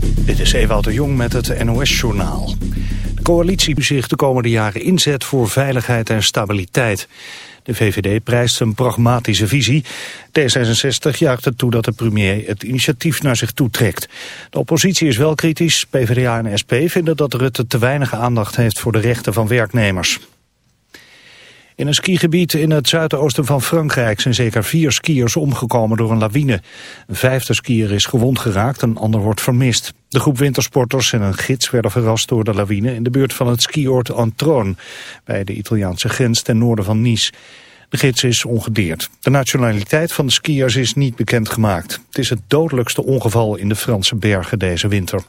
Dit is Ewout de Jong met het NOS-journaal. De coalitie zich de komende jaren inzet voor veiligheid en stabiliteit. De VVD prijst een pragmatische visie. D66 juicht het toe dat de premier het initiatief naar zich toetrekt. De oppositie is wel kritisch. PvdA en SP vinden dat Rutte te weinig aandacht heeft voor de rechten van werknemers. In een skigebied in het zuidoosten van Frankrijk zijn zeker vier skiers omgekomen door een lawine. Een vijfde skier is gewond geraakt, een ander wordt vermist. De groep wintersporters en een gids werden verrast door de lawine in de buurt van het skioord Antroon, bij de Italiaanse grens ten noorden van Nice. De gids is ongedeerd. De nationaliteit van de skiers is niet bekendgemaakt. Het is het dodelijkste ongeval in de Franse bergen deze winter.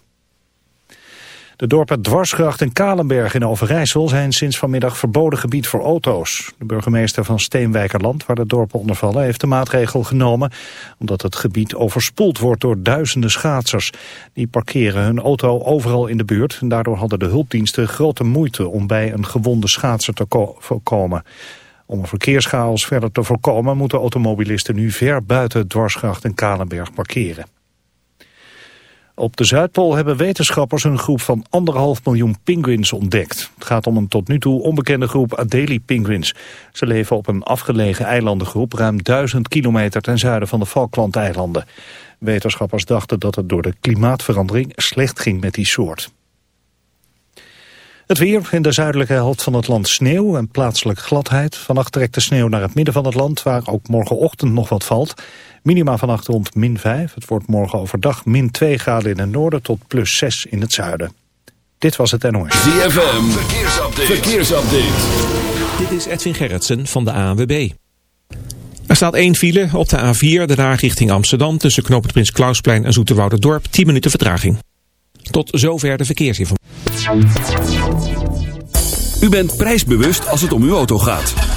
De dorpen Dwarsgracht en Kalenberg in Overijssel zijn sinds vanmiddag verboden gebied voor auto's. De burgemeester van Steenwijkerland, waar de dorpen onder vallen, heeft de maatregel genomen omdat het gebied overspoeld wordt door duizenden schaatsers. Die parkeren hun auto overal in de buurt en daardoor hadden de hulpdiensten grote moeite om bij een gewonde schaatser te voorkomen. Om een verkeerschaos verder te voorkomen moeten automobilisten nu ver buiten Dwarsgracht en Kalenberg parkeren. Op de Zuidpool hebben wetenschappers een groep van anderhalf miljoen pinguïns ontdekt. Het gaat om een tot nu toe onbekende groep Adelie-pinguïns. Ze leven op een afgelegen eilandengroep ruim duizend kilometer ten zuiden van de Falklandeilanden. Wetenschappers dachten dat het door de klimaatverandering slecht ging met die soort. Het weer in de zuidelijke helft van het land sneeuw en plaatselijk gladheid. Vannacht trekt de sneeuw naar het midden van het land, waar ook morgenochtend nog wat valt. Minima vannacht rond min 5. Het wordt morgen overdag min 2 graden in het noorden tot plus 6 in het zuiden. Dit was het NOS. ZFM, verkeersupdate. verkeersupdate. Dit is Edwin Gerritsen van de ANWB. Er staat één file op de A4, de daar richting Amsterdam... tussen knooppunt Prins Klausplein en Dorp, 10 minuten vertraging. Tot zover de verkeersinformatie. U bent prijsbewust als het om uw auto gaat.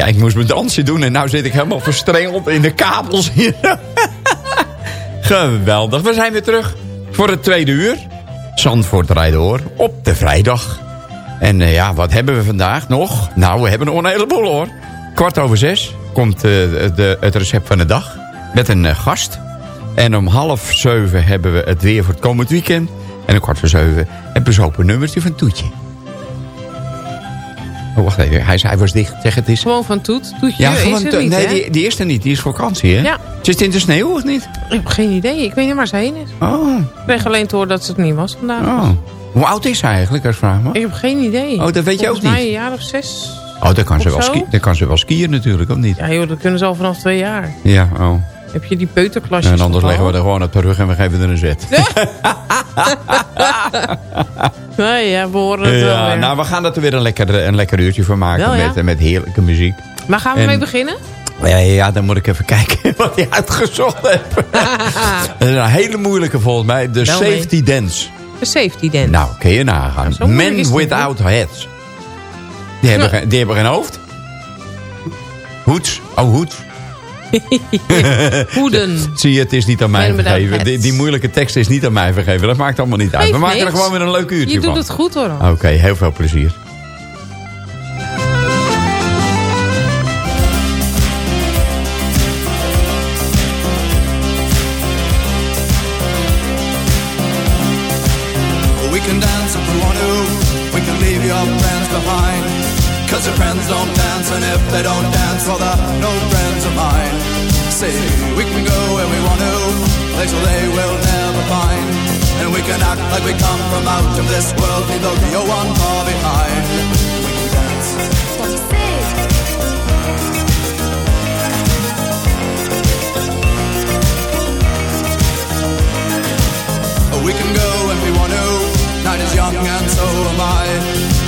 Ja, ik moest mijn dansje doen en nu zit ik helemaal verstrengeld in de kabels hier. Geweldig. We zijn weer terug voor het tweede uur. Zandvoort rijdt door op de vrijdag. En uh, ja, wat hebben we vandaag nog? Nou, we hebben een heleboel hoor. Kwart over zes komt uh, de, het recept van de dag met een uh, gast. En om half zeven hebben we het weer voor het komend weekend. En om kwart voor zeven het bezopen nummertje van Toetje. Oh, wacht even. Hij, hij was dicht. Zeg het eens. Gewoon van Toet. Toetje Ja, is gewoon er te- niet, nee, die, die is er niet. Die is vakantie, hè? Ja. Zit het in de sneeuw of niet? Ik heb geen idee. Ik weet niet waar ze heen is. Oh, Ik kreeg alleen te horen dat ze het niet was vandaag. oh. Hoe oud is hij eigenlijk, als vraag maar? Ik heb geen idee. Oh, dat weet je Volgens ook niet? een jaar of zes. Oh, dan kan, ze wel zo? ski, dan kan ze wel skiën natuurlijk, of niet? Ja joh, dat kunnen ze al vanaf twee jaar. Ja, oh. Heb je die peuterklasjes En anders leggen we er gewoon op de rug en we geven er een zet. Nee, ja, we horen het wel Ja, weer. nou, we gaan er weer een lekker, een lekker uurtje van maken Wel, ja. met, met heerlijke muziek. maar gaan we en- mee beginnen? Ja, ja, dan moet ik even kijken wat hij uitgezocht heeft. Dat is een hele moeilijke volgens mij. De Wel mee. Safety Dance. De safety dance. Nou, kun je nagaan. Men without heads. Die hebben, geen, die hebben geen hoofd. Hoeds. Oh, hoeds. Hoeden. Zie je, het is niet aan mij vergeven. Die, die moeilijke tekst is niet aan mij vergeven. Dat maakt allemaal niet uit. We maken er niks. gewoon weer een leuk uurtje Je van. doet het goed hoor. Oké, heel veel plezier. We can dance if we want to. We can leave your friends behind. Cause your friends don't dance, and if they don't dance, well, they're no friends of mine. See, we can go where we want to, places they will never find. And we can act like we come from out of this world, leave the real one far behind. We can dance. We can go when we want to. Night is young and so am I.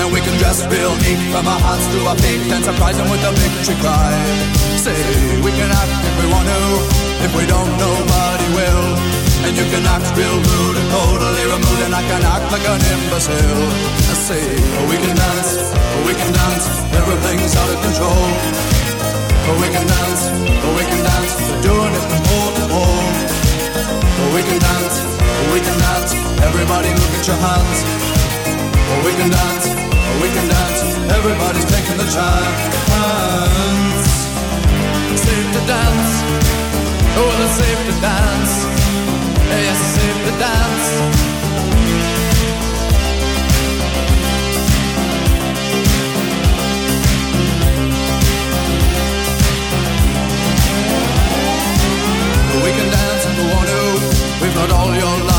And we can dress real neat from our hearts to our feet and surprise them with a victory cry. Say, we can act if we want to. If we don't, nobody will. And you can act real rude and totally removed, and I can act like an imbecile. I say, oh, we can dance, oh, we can dance. Everything's out of control. Oh, we can dance, oh, we can dance. We're doing it from pole to pole. We can dance, oh, we can dance. Everybody look at your hands. Oh, we can dance, we can dance. Everybody's taking the chance. Safe to dance. Oh, well, it's safe to dance. Yes, it's safe to dance. We can dance if we want to. We've got all your life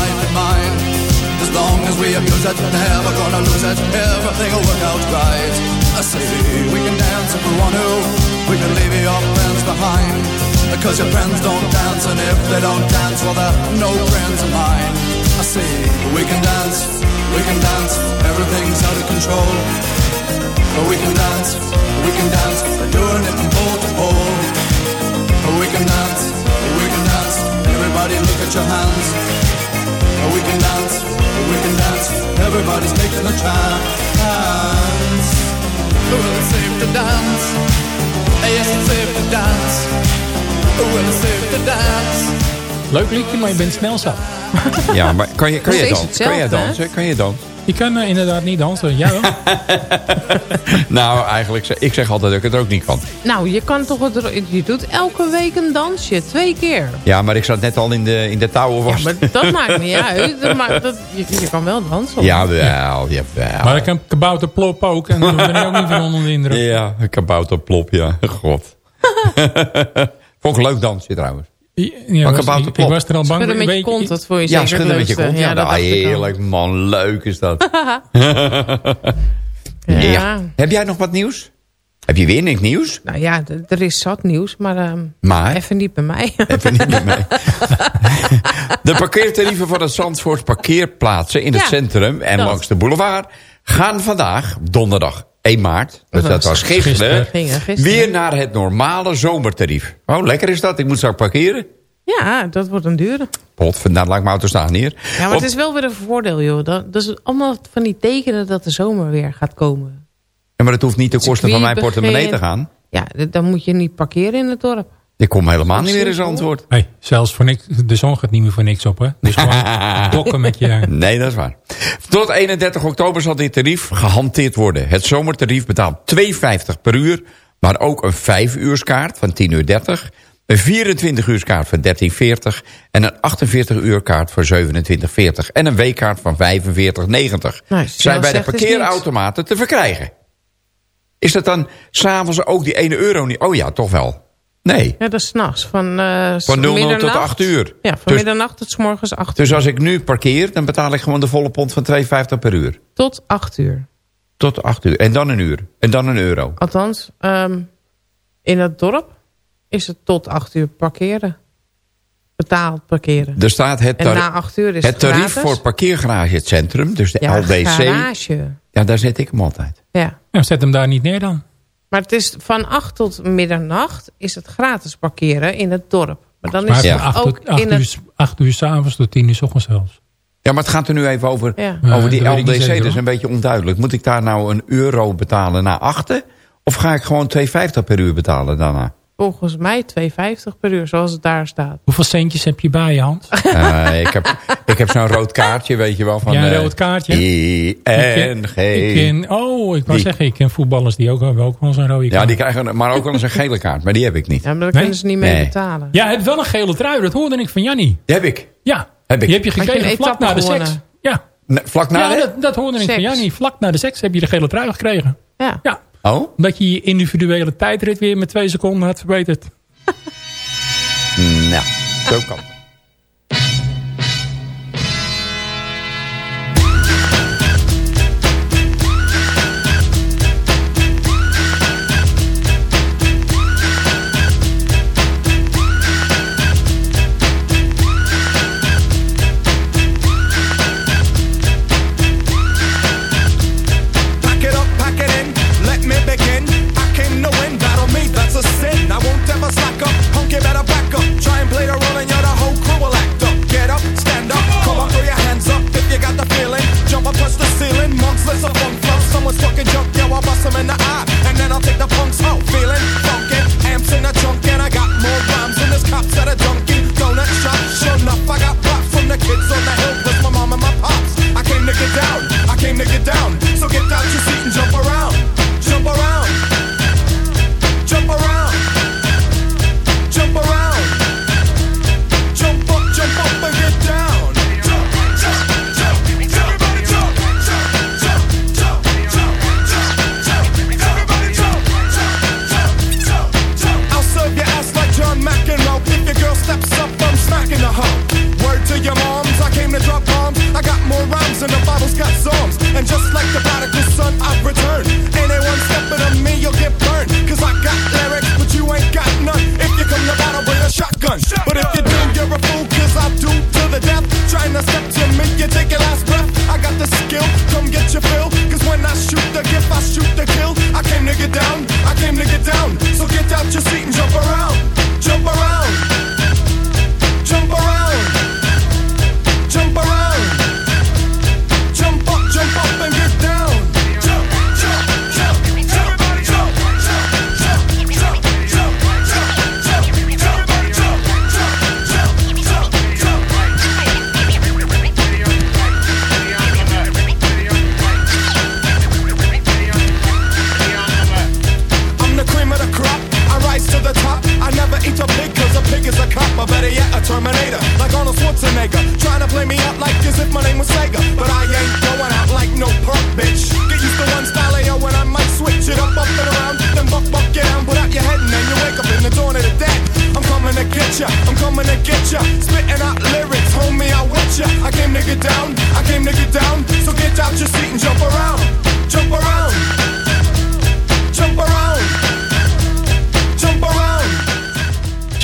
long as we abuse it, never gonna lose it. Everything will work out right. I say we can dance if we want to. We can leave your friends behind. Because your friends don't dance, and if they don't dance, well, they're no friends of mine. I say we can dance, we can dance. Everything's out of control. But we can dance, we can dance. We're doing it from pole to pole. But We can dance, we can dance. Everybody look at your hands. We can dance, we can dance. Everybody's taking a chance. Well, it's safe to dance. Yes, it's safe to dance. Well, it's safe to dance. Leuk liedje, maar je bent snel zat. Ja, maar kan je, kan je, dansen? Kan je dansen? Kan je dansen? Je kan eh, inderdaad niet dansen. Ja, wel. Nou, eigenlijk, zeg- ik zeg altijd dat ik het ook niet kan. Nou, je kan toch het, je doet elke week een dansje, twee keer. Ja, maar ik zat net al in de, in de touwen Ja, vast. maar dat maakt niet uit. Dat maakt, dat, je, je kan wel dansen. hoor. Jawel, jawel. Maar ik heb kabouter plop ook. En daar ben ik ook niet van onder de indruk. Ja, een kabouterplop, ja. God. Vond ik een leuk dansje trouwens. Ja, was- ik, was er al bang Schudden met je weet kont, dat vond je Ja, zeker schudden met kont. Ja, dat ah, al. heerlijk man. Leuk is dat. Ja. Ja. Heb jij nog wat nieuws? Heb je weer niks nieuws? Nou ja, er is zat nieuws, maar, ehm, Maar? even niet bij mij. Even niet met mij. De parkeertarieven van de Zandvoorts parkeerplaatsen in het centrum en dat. langs de boulevard gaan vandaag, donderdag 1 maart, dus Dat dat was gisteren, gisteren. Gingen gisteren. weer naar het normale zomertarief. Oh, lekker is dat. Ik moet straks parkeren. Ja, dat wordt een dure. Pot, nou, laat ik mijn auto staan hier. Ja, maar Op- het is wel weer een voordeel, joh. Dat, dat is allemaal van die tekenen dat de zomer weer gaat komen. Ja, maar het hoeft niet ten koste van mijn portemonnee te gaan. Ja, dan moet je niet parkeren in het dorp. Ik kom helemaal niet meer in Simpel. Zandvoort. Hey, zelfs voor niks, de zon gaat niet meer voor niks op, hè? Dus gewoon dokken met je... Nee, dat is waar. Tot 31 oktober zal dit tarief gehanteerd worden. Het zomertarief betaalt 2,50 per uur, maar ook een 5 uurskaart van 10 uur 30, een 24 uurskaart van 13,40 en een 48 uurkaart voor 27,40 en een weekkaart van 45,90. Nou, zijn bij de parkeerautomaten te verkrijgen. Is dat dan s'avonds ook die 1 euro niet? Oh ja, toch wel. Nee, Ja, dat is s'nachts. Van, eh, van 00 tot middernacht. 8 uur. Ja, van Dus- middernacht tot 's morgens 8 uur. Dus als ik nu parkeer, dan betaal ik gewoon de volle pond van 2,50 per uur. Tot 8 uur. Tot 8 uur. En dan een uur. En dan een euro. Althans, ehm, in het dorp is het tot 8 uur parkeren. Betaald parkeren. Er staat het, En na 8 uur is het het tarief gratis. voor parkeergarage het centrum. Dus de ja, LDC. garage. Ja, daar zet ik hem altijd. Ja. Ja, zet hem daar niet neer dan. Maar het is van 8 tot middernacht is het gratis parkeren in het dorp. Maar dan is Maar het 8 ook tot 8 in uur, het... 8 uur s'avonds tot 10 uur s ochtends zelfs. Ja, maar het gaat er nu even over, Ja. Over die LDC. dat is hoor. een beetje onduidelijk. Moet ik daar nou een euro betalen na achten? Of ga ik gewoon 2,50 per uur betalen daarna? Volgens mij 2,50 per uur, zoals het daar staat. Hoeveel centjes heb je bij je hand? Eh, ik heb, ik heb zo'n rood kaartje, weet je wel. Van, Ja, een eh, rood kaartje? ING. Ik ken, oh, ik wou Die- zeggen, ik ken voetballers die ook hebben ook wel zo'n rode Ja, kaart. die krijgen maar ook wel eens een gele kaart. Maar die heb ik niet. Ja, maar daar Nee? kunnen ze niet mee Nee. betalen. Ja, het wel een gele trui, dat hoorde ik van Jannie. Die heb ik. Ja, Heb ik. die heb je je gekregen een vlak na de seks. Ja, Nee, vlak na ja de- dat, dat hoorde ik van. Jannie. Vlak na de seks heb je de gele trui gekregen. Ja. Ja, Oh? omdat je je individuele tijdrit weer met twee seconden had verbeterd. Nou, zo kan. 'Em in the eye. And then I'll take the punks out, feeling funky.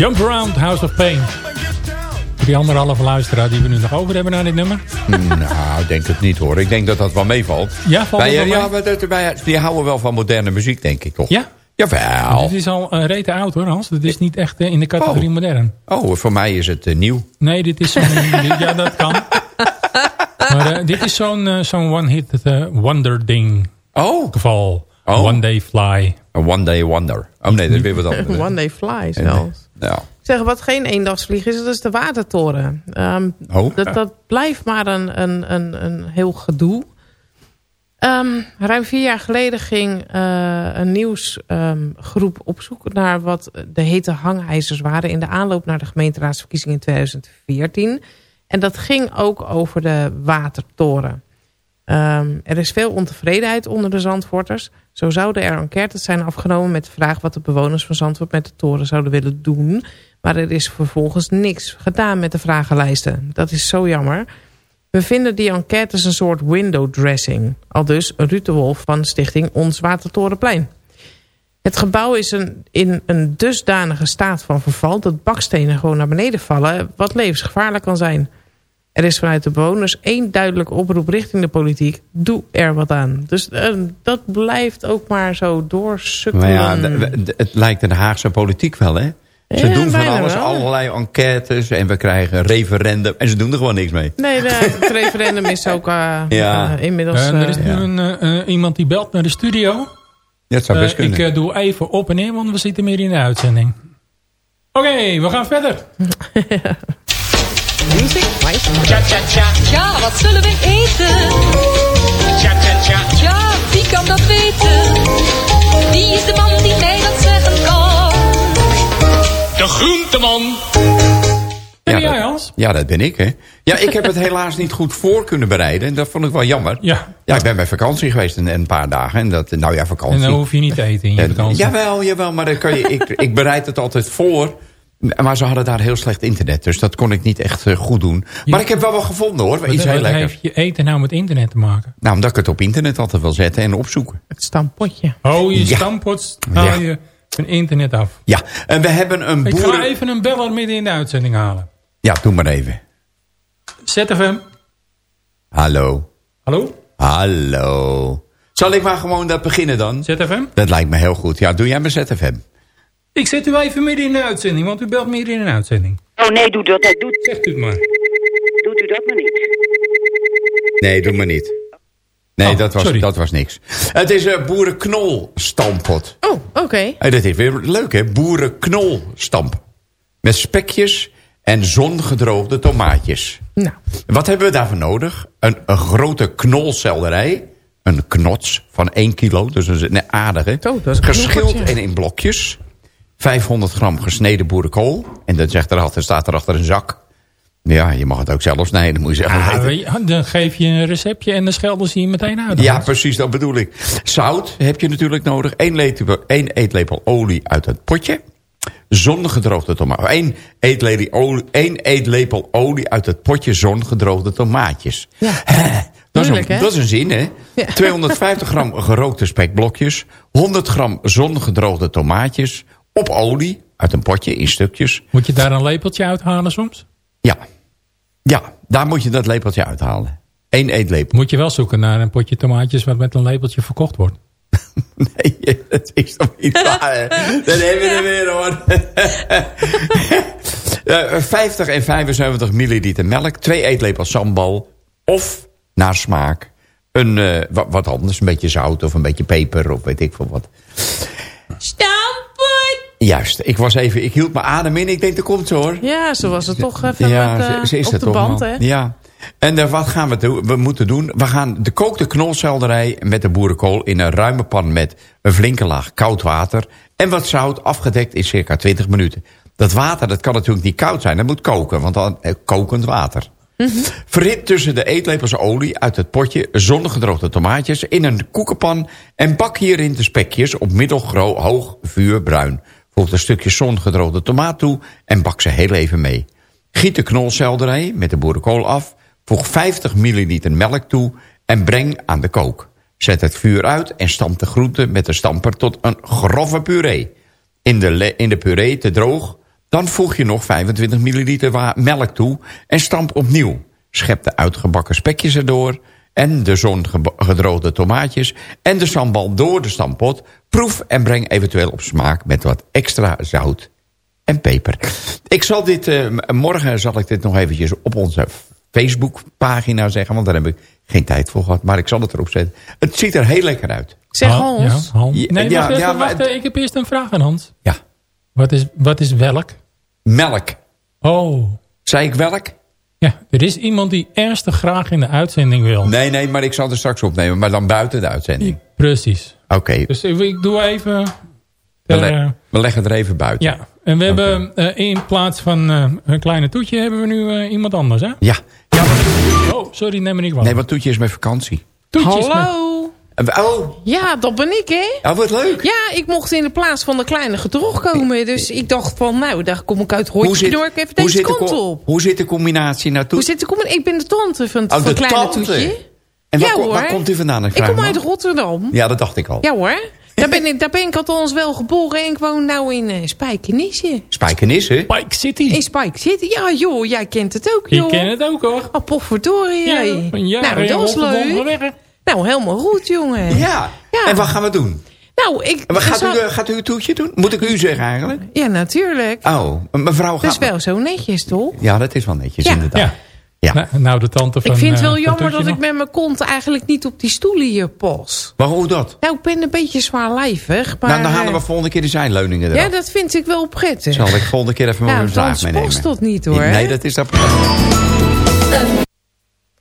Jump Around, House of Pain. Voor die anderhalve luisteraar die we nu nog over hebben naar dit nummer. Nou, ik denk het niet hoor. Ik denk dat dat wel meevalt. Ja, valt wel ja, mee? maar dat, wij, die houden wel van moderne muziek, denk ik toch? Ja? Jawel. Dit is al een rete oud hoor Hans. Dit is niet echt eh, in de categorie Oh. modern. Oh, voor mij is het eh, nieuw. Nee, dit is zo'n... dit- ja, dat kan. Maar dit is zo'n eh, zo'n one-hit eh, wonder ding Oh, geval. Oh. One Day Fly. a one day wonder. Oh nee, dat is weer wat anders. One day fly zelfs. Ja. Zeg, wat geen eendagsvlieg is, dat is de watertoren. Ehm, Oh. dat, dat blijft maar een, een, een, een heel gedoe. Ehm, ruim vier jaar geleden ging eh, een nieuwsgroep op zoek naar wat de hete hangijzers waren... in de aanloop naar de gemeenteraadsverkiezingen in 2014. En dat ging ook over de watertoren. Ehm, er is veel ontevredenheid onder de Zandvoorters. Zo zouden er enquêtes zijn afgenomen met de vraag... wat de bewoners van Zandvoort met de toren zouden willen doen. Maar er is vervolgens niks gedaan met de vragenlijsten. Dat is zo jammer. We vinden die enquêtes een soort window dressing. Al dus Ruud de Wolf van stichting Ons Watertorenplein. Het gebouw is in een dusdanige staat van verval... dat bakstenen gewoon naar beneden vallen... wat levensgevaarlijk kan zijn. Er is vanuit de bewoners één duidelijke oproep richting de politiek. Doe er wat aan. Dus eh, dat blijft ook maar zo doorsukkelen. Maar ja, het lijkt de Haagse politiek wel, hè? Ze Ja, doen van alles, wel. allerlei enquêtes en we krijgen referendum. En ze doen er gewoon niks mee. Nee, de, het referendum is ook eh, Ja. eh, inmiddels... Er is nu een, iemand die belt naar de studio. Ja, het zou best Eh, ik kunnen. eh, doe even op en neer, want we zitten meer in de uitzending. Oké, we gaan verder. Music, nice. Ja, wat zullen we eten? Ja, wie kan dat weten? Wie is de man die mij dat zeggen kan? De groenteman. Ja, Ben jij, dat- Hans? Ja, dat ben ik, hè. Ja, ik heb het helaas niet goed voor kunnen bereiden. En dat vond ik wel jammer. Ja. Ja, ik ben bij vakantie geweest een, een paar dagen. En dat, nou ja, vakantie. En dan hoef je niet te eten in je En- vakantie. jawel, jawel, maar dan kan je, ik, ik bereid het altijd voor. Maar ze hadden daar heel slecht internet, dus dat kon ik niet echt eh, goed doen. Maar ik heb wel wat gevonden hoor, Wat, iets heel wat lekkers. heeft je eten nou met internet te maken? Nou, omdat ik het op internet altijd wil zetten en opzoeken. Het stampotje. Oh, je Ja. stampot haal Ja. je van internet af. Ja, en we hebben een Ik ga boeren... even een beller midden in de uitzending halen. Ja, doe maar even. ZFM. Hallo. Hallo? Hallo. Zal ik maar gewoon dat beginnen dan? ZFM? Dat lijkt me heel goed. Ja, doe jij maar ZFM. Ik zet u even midden in de uitzending, want u belt midden in een uitzending. Oh nee, doe dat, dat doet, Zegt u het maar. doet u dat maar niet. Nee, doe maar niet. Nee, Oh, dat, was, sorry. dat was niks. Het is een boerenknol stampot. Oh, oké. Hey, dat is weer leuk, hè? Boerenknolstamp. Met spekjes en zongedroogde tomaatjes. Nou, Wat hebben we daarvoor nodig? Een, een grote knolselderij. Een knots van 1 kilo, dus een een aardige. Zo, dat is een Geschild knoppertje. en in blokjes. 500 gram gesneden boerenkool. En dat zegt erachter, staat erachter een zak. Ja, je mag het ook zelf snijden, moet je zeggen. Ah, je, dan geef je een receptje en dan schelden ze je meteen uit. Ja, precies, dat bedoel ik. Zout heb je natuurlijk nodig. 1 eetlepel, één eetlepel olie uit het potje. Zongedroogde tomaat. 1 eetlepel, olie, één eetlepel olie uit het potje zongedroogde tomaatjes. Ja. Dat is, een, dat is een zin, hè? Ja. 250 gram gerookte spekblokjes. 100 gram zongedroogde tomaatjes. Op olie uit een potje in stukjes. Moet je daar een lepeltje uithalen soms? Ja. Ja, daar moet je dat lepeltje uithalen. Eén eetlepel. Moet je wel zoeken naar een potje tomaatjes wat met een lepeltje verkocht wordt. Nee, dat is toch niet waar. hè? Dan hebben we er weer hoor. Eh, 50 en 75 milliliter melk. Twee eetlepels sambal. Of, naar smaak, een, eh, wat, anders. Een beetje zout of een beetje peper of weet ik veel wat. Stampot! Juist, ik was even, ik hield mijn adem in. Ik denk, dat komt ze hoor. ja, zo was het toch even ja, met, eh, ze, ze is op er de toch band, hè? Ja. En eh, wat gaan we doen? We moeten doen. We gaan de kookte knolselderij met de boerenkool in een ruime pan met een flinke laag koud water en wat zout afgedekt in circa 20 minuten. Dat water dat kan natuurlijk niet koud zijn. Dat moet koken, want dan eh, kokend water. Verhit tussen de eetlepels olie uit het potje zonnegedroogde tomaatjes in een koekenpan en bak hierin de spekjes op middelhoog vuur bruin. Voeg een stukje zongedroogde tomaat toe en bak ze heel even mee. Giet de knolselderij met de boerenkool af, voeg 50 milliliter melk toe en breng aan de kook. Zet het vuur uit en stamp de groenten met de stamper tot een grove puree. In de, in de puree te droog, dan voeg je nog 25 milliliter wa- melk toe en stamp opnieuw. Schep de uitgebakken spekjes erdoor en de zongedroogde tomaatjes en de sambal door de stampot. Proef en breng eventueel op smaak met wat extra zout en peper. Ik zal dit, eh, morgen zal ik dit nog eventjes op onze Facebookpagina zeggen, want daar heb ik geen tijd voor gehad. Maar ik zal het erop zetten. Het ziet er heel lekker uit. Zeg Ah, Hans. Ja, Hans. Nee, ja, wacht even, ja, wacht, ik heb eerst een vraag aan Hans. Ja, Wat is, wat is welk? melk. Oh, Zei ik welk? Ja, er is iemand die ernstig graag in de uitzending wil. Nee, nee, maar ik zal het straks opnemen. Maar dan buiten de uitzending. Precies. Oké, Dus ik ik doe even... we, eh, le- we leggen er even buiten. ja, en we hebben eh, in plaats van eh, een kleine toetje... hebben we nu iemand anders, hè? Ja. ja maar- Oh, sorry, neem me niet kwalijk. nee, want Toetje is met vakantie. Toetjes met- Hallo. Eh, Oh, Ja, dat ben ik, hè? oh, wat leuk. Ja, ik mocht in de plaats van de kleine gedroog komen. Dus ik dacht van, nou, daar kom ik uit Knork even hoe deze zit de kant co- op. Hoe zit de combinatie nou? Hoe zit de kom Ik ben de tante van, Oh, van de kleine tante. toetje. En waar, Ja, waar komt u vandaan? Ik vraag kom uit. Rotterdam. Ja, dat dacht ik al. Ja hoor. Daar ben ik, daar ben ik althans wel geboren en ik woon nou in uh, Spijkenisse. Spijkenisse? Pike City. In Spike City. Ja joh, jij kent het ook Ik joh. ken het ook hoor. Oh, potverdorie. Ja, jaar nou, dat is leuk. Nou, helemaal goed jongen. Ja. Ja. En wat gaan we doen? Nou, ik... En wat gaat, u, eh, gaat u een toetje doen? Moet ik u zeggen eigenlijk? Ja, natuurlijk. Oh, mevrouw Dat gaat... is wel zo netjes toch? Ja, dat is wel netjes Ja. inderdaad. Ja. Ja. Nou, nou, de tante van Ik vind het eh, wel jammer dat ik met mijn kont eigenlijk niet op die stoelen hier pas. Maar hoe dat? Nou, ik ben een beetje zwaarlijvig. Maar, nou, dan halen we eh, volgende keer de zijnleuningen eraf. Ja, dat vind ik wel prettig. Zal ik volgende keer even Ja, mijn zaag anders meenemen? past dat niet, hoor. Nee, dat is dat.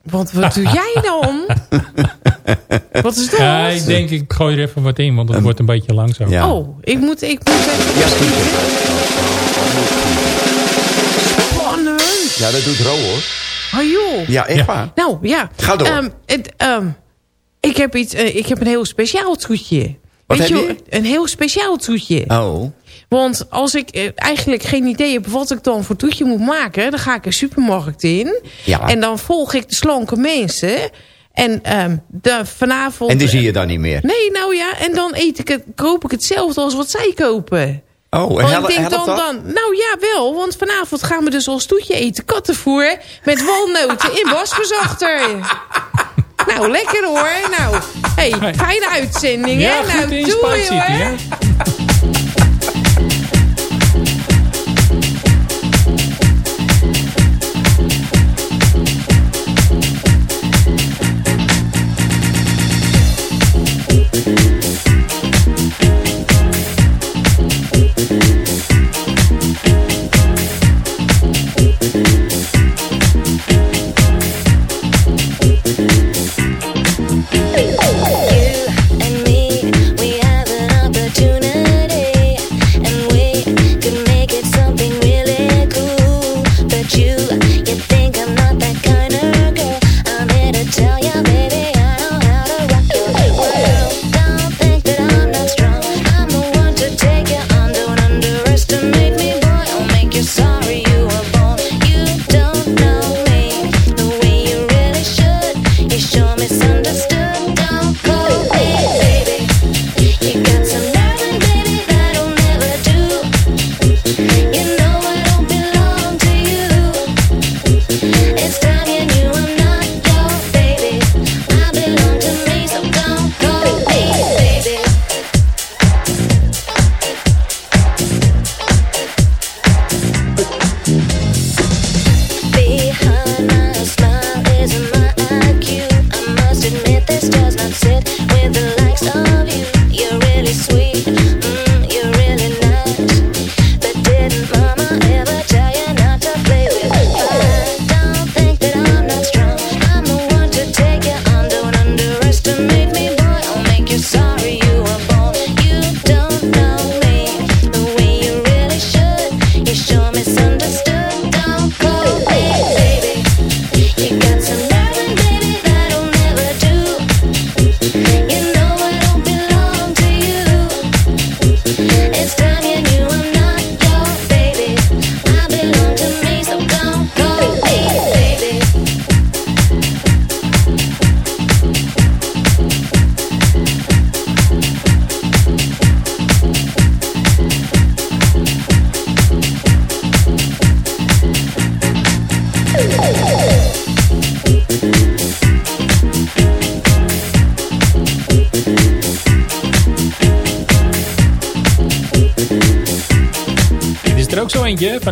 Want wat doe jij dan? wat is dat? Ja, ik denk ik gooi er even wat in, want het wordt een beetje lang zo. Ja. Oh, ik moet, ik moet even... Spannend. Ja, dat doet Ro hoor. Oh joh. Ja, echt Ja. waar. Nou, ja. Ga door. Ehm, het, ehm, ik, heb iets, eh, ik heb een heel speciaal toetje. Wat Weet heb je? je? Een heel speciaal toetje. Oh. Want als ik eh, eigenlijk geen idee heb wat ik dan voor toetje moet maken... dan ga ik een supermarkt in. Ja. En dan volg ik de slanke mensen. En ehm, de, vanavond... En die zie je dan niet meer. Nee, nou ja. En dan eet ik het, koop ik hetzelfde als wat zij kopen. Oh, en hel- ik denk helpt dan, dat? dan... Nou ja, wel. Want vanavond gaan we dus als toetje eten kattenvoer... met walnoten in wasverzachter. nou, lekker hoor. Nou, hey, fijne uitzending, Ja, hè? goed Nou, in doei hoor.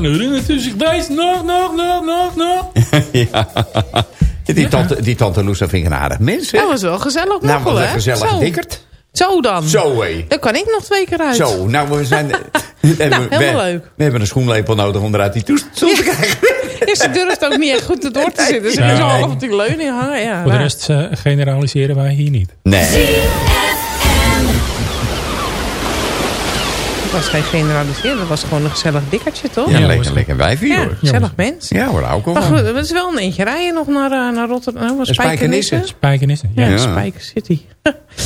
De runnen tussen deze, nog, nog, nog, nog, nog. ja. Die tante, die tante Loes, dat vind ik een aardig mens, hè? Dat was wel gezellig Nou, hè? een gezellig Zo. dikkerd. Zo dan. Zo, hé. Dan kan ik nog twee keer uit. Zo, nou, we zijn... we, hebben- helemaal we- leuk. We hebben een schoenlepel nodig om eruit die toestel te krijgen. Ja, ze durft ook niet echt goed door te zitten. Ze is zo half op die leuning hangen. Ja, Voor de nou. rest eh, generaliseren wij hier niet. Nee. Was geen generaliseren. Dat was gewoon een gezellig dikkertje, toch? Ja, Ja, lekker, lekker wijfie, Ja, hoor. gezellig mens. Ja, hoor, ook al Maar goed, het is wel een eentje rijden nog naar, eh, naar Rotterdam. Nou, was Spijkenisse. Spijkenisse. Spijkenissen. Ja. Ja, Ja. Spijker City.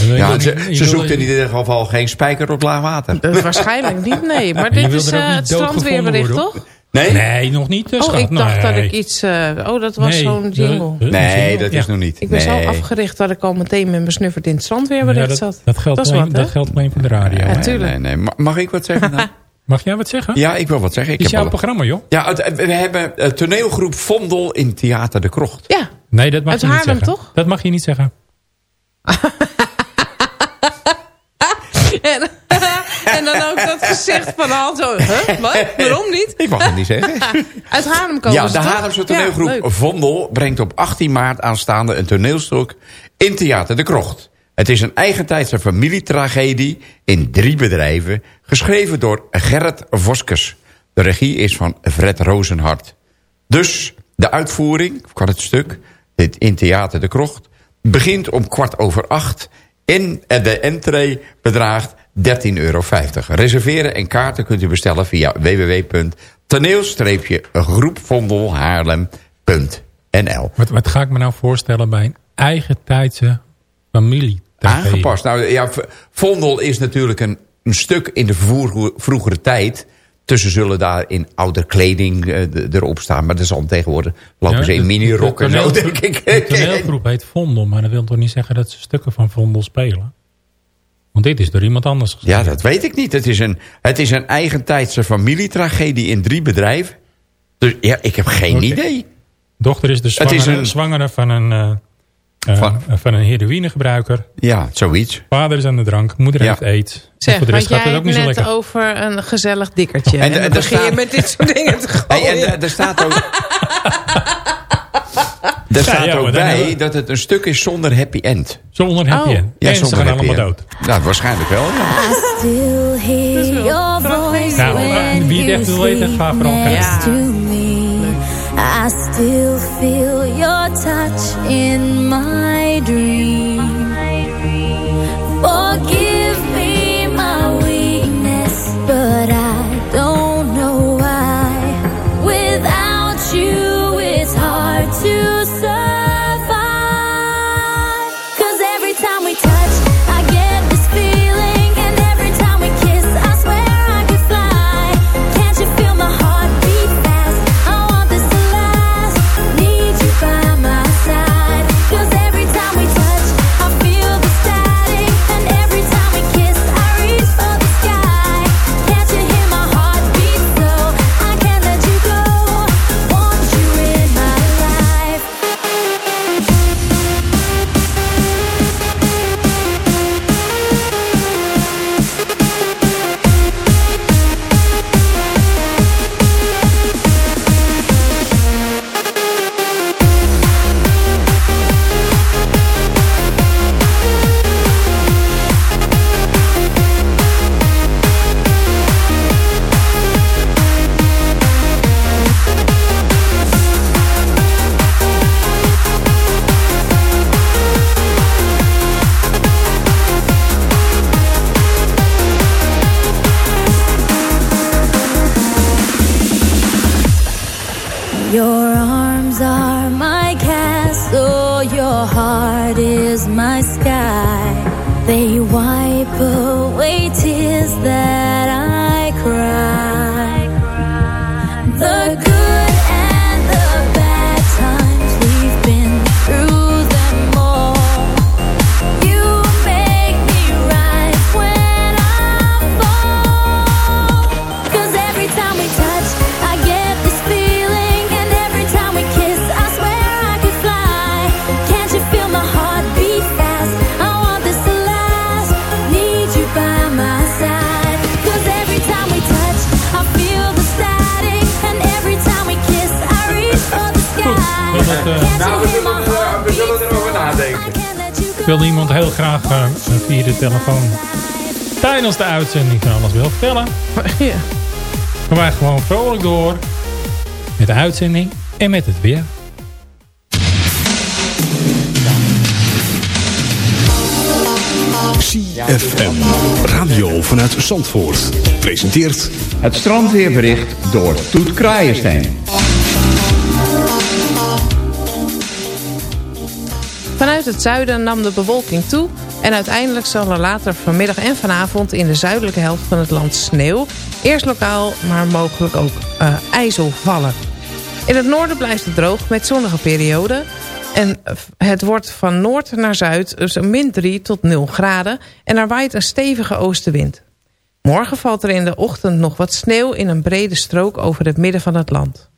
Ja, ze, ze zoekt in ieder geval geen spijker op laag water. Dat is waarschijnlijk niet, nee. Maar dit is eh, het strandweerbericht, toch? Nee? Nee, nog niet, eh, Oh, schat. ik dacht nee. dat ik iets... eh, oh, dat was Nee, zo'n jingle. de- Nee, dat is ja. nog niet. Ik ben nee. zo afgericht dat ik al meteen met mijn snuffert in het Ja, strandweerbericht dat, zat. dat, geldt dat alleen, wat, dat geldt alleen voor de radio. Ja, hè? Nee, Mag ik wat zeggen? dan? Mag jij wat zeggen? ja, ik wil wat zeggen. Ik is heb jouw al- programma, joh. Ja, we hebben eh, toneelgroep Vondel in Theater de Krocht. Ja, Nee, dat mag Uit je niet Haarlem, zeggen. toch? Dat mag je niet zeggen. en, en dan ook dat gezicht van Hans. Zo, huh? Wat? Waarom niet? Ik mag het niet zeggen. Uit Haarlem komen Ja, de? Haarlemse toneelgroep Ja. Vondel brengt op 18 maart aanstaande een toneelstuk in Theater de Krocht. Het is een eigentijdse familietragedie in drie bedrijven, geschreven door Gerrit Voskes. De regie is van Fred Rozenhart. Dus de uitvoering van het stuk, dit in Theater de Krocht, begint om kwart over acht en de entree bedraagt 13,50 euro. Reserveren en kaarten kunt u bestellen via www.toneel-groepvondelhaarlem.nl Wat, wat ga ik me nou voorstellen bij een eigen tijdse familie? Aangepast. Nou ja, Vondel is natuurlijk een, een stuk in de vroege- vroegere tijd. Tussen zullen daar in oude kleding eh, erop staan. Maar dat is al tegenwoordig lopen ze in minirok en zo, denk ik. De toneelgroep heet Vondel, maar dat wil toch niet zeggen dat ze stukken van Vondel spelen? Want dit is door iemand anders geschreven. Ja, dat weet ik niet. Het is een, het is een eigentijdse familietragedie in drie bedrijven. Dus ja, ik heb geen idee. Dochter is de Het zwangere, is een- zwangere van een, eh, eh, Van- van een heroïnegebruiker. Ja, zoiets. Vader is aan de drank, moeder Ja. heeft aids. En Zeg, voor de rest gaat jij het ook niet zo lekker. over een gezellig dikkertje. En En, dan en begin je met dit soort dingen te Hey, gooien. en eh, er staat ook, er staat ja, ook bij dat het een stuk is zonder happy end. Zonder happy Oh. end. Ja, en ze zonder gaan happy allemaal end. dood. Nou, waarschijnlijk wel. Ja. I still hear your voice Nou, when wie het echt wil weten, ga vooral kijken. next to me. I still feel your touch in my go. Wil iemand heel graag eh, via de telefoon tijdens de uitzending van alles wil vertellen? Ja. Gaan wij gewoon vrolijk door met de uitzending en met het weer. CFM. Radio vanuit Zandvoort. Presenteert Het strandweerbericht door Toet Kraaienstein. Vanuit het zuiden nam de bewolking toe... en uiteindelijk zal er later vanmiddag en vanavond... in de zuidelijke helft van het land sneeuw... eerst lokaal, maar mogelijk ook eh, ijzel vallen. In het noorden blijft het droog met zonnige perioden... en het wordt van noord naar zuid dus min 3 tot 0 graden... en er waait een stevige oostenwind. Morgen valt er in de ochtend nog wat sneeuw... in een brede strook over het midden van het land.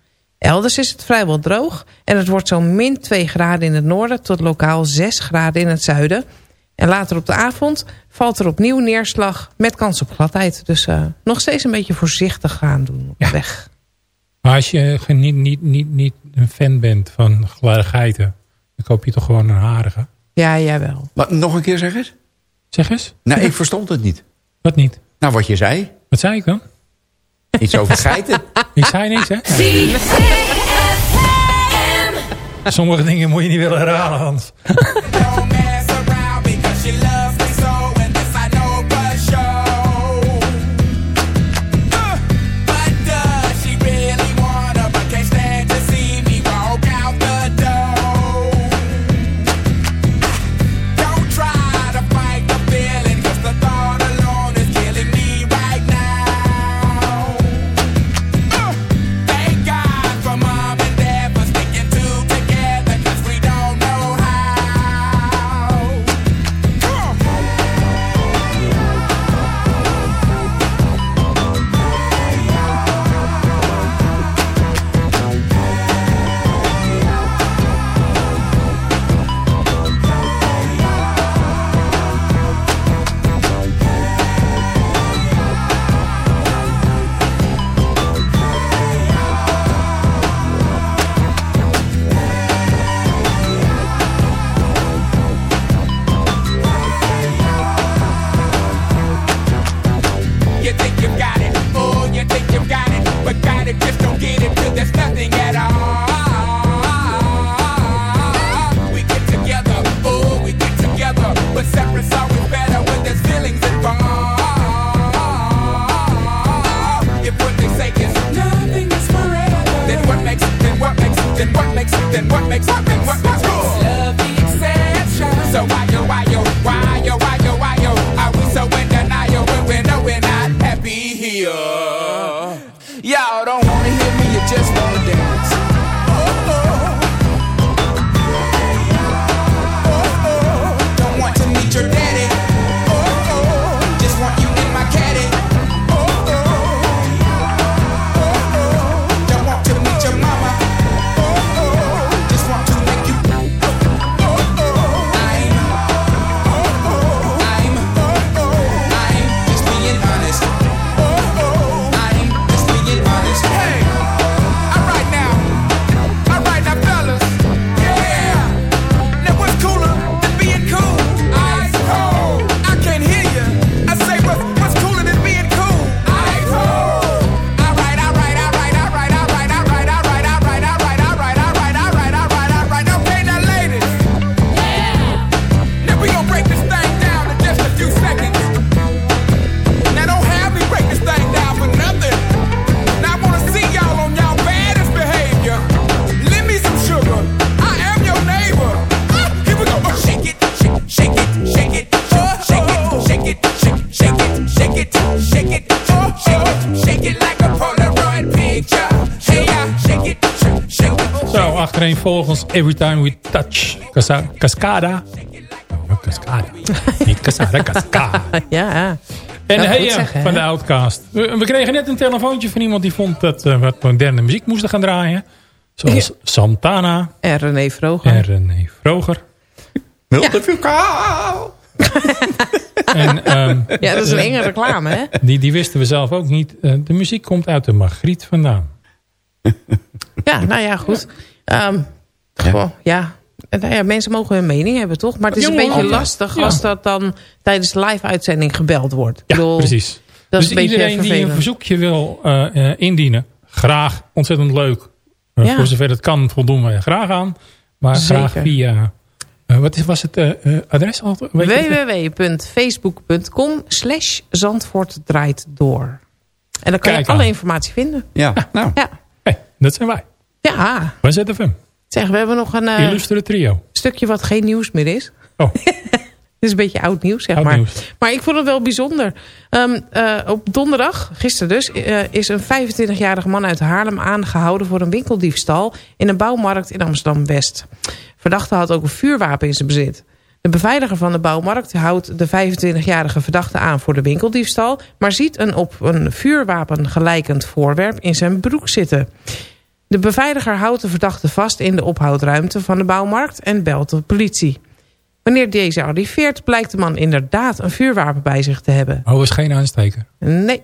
Elders is het vrijwel droog en het wordt zo'n min 2 graden in het noorden tot lokaal 6 graden in het zuiden. En later op de avond valt er opnieuw neerslag met kans op gladheid. Dus eh, nog steeds een beetje voorzichtig gaan doen op weg. Maar als je niet, niet, niet, niet een fan bent van gladde geiten... dan koop je toch gewoon een harige. Ja, jawel. Wat, nog een keer zeg eens? Zeg eens. Nou, ik verstond het niet. Wat niet? Nou, wat je zei. Wat zei ik dan? Iets over geiten. Ik zei niks, hè? Sommige dingen moet je niet willen herhalen, Hans. Achtereenvolgens Every Time We Touch Casa- Cascada. Oh, cascada. Niet Cascada, Cascada. ja. En hey, zeggen, van hè? de Outcast. We, we kregen net een telefoontje van iemand die vond dat we wat moderne muziek moesten gaan draaien. Zoals Santana En René Vroger. en René Vroger. En, ehm, Ja, dat is een eh, enge reclame, hè? Die, die wisten we zelf ook niet. Eh, de muziek komt uit de Margriet vandaan. Ja, nou ja, goed. Ehm, Gewoon, ja. En Nou ja, mensen mogen hun mening hebben, toch? Maar het is een Jongen, beetje altijd. lastig Ja. als dat dan tijdens de live-uitzending gebeld wordt. Ja, bedoel, precies. Dat dus is een beetje iedereen die een verzoekje wil eh, eh, indienen, graag. Ontzettend leuk. Eh, Ja. Voor zover het kan voldoen wij er graag aan. Maar Zeker. graag via... eh, wat is, was het eh, eh, adres www.facebook.com slash Zandvoort draait door. En dan kan Kijk je alle aan. informatie vinden. Ja, nou. Ja, Hey, dat zijn wij. Ja. Zetten hem. Zeg, we hebben nog een eh, Illustre trio. stukje wat geen nieuws meer is. Oh. Het is een beetje oud nieuws, zeg Oud maar. nieuws. Maar ik vond het wel bijzonder. Ehm, eh, op donderdag, gisteren dus, eh, is een 25-jarige man uit Haarlem aangehouden voor een winkeldiefstal in een bouwmarkt in Amsterdam-West. Verdachte had ook een vuurwapen in zijn bezit. De beveiliger van de bouwmarkt houdt de 25-jarige verdachte aan voor de winkeldiefstal, maar ziet een op een vuurwapen gelijkend voorwerp in zijn broek zitten. De beveiliger houdt de verdachte vast in de ophoudruimte van de bouwmarkt en belt de politie. Wanneer deze arriveert, blijkt de man inderdaad een vuurwapen bij zich te hebben. Oh, is geen aansteker. Nee.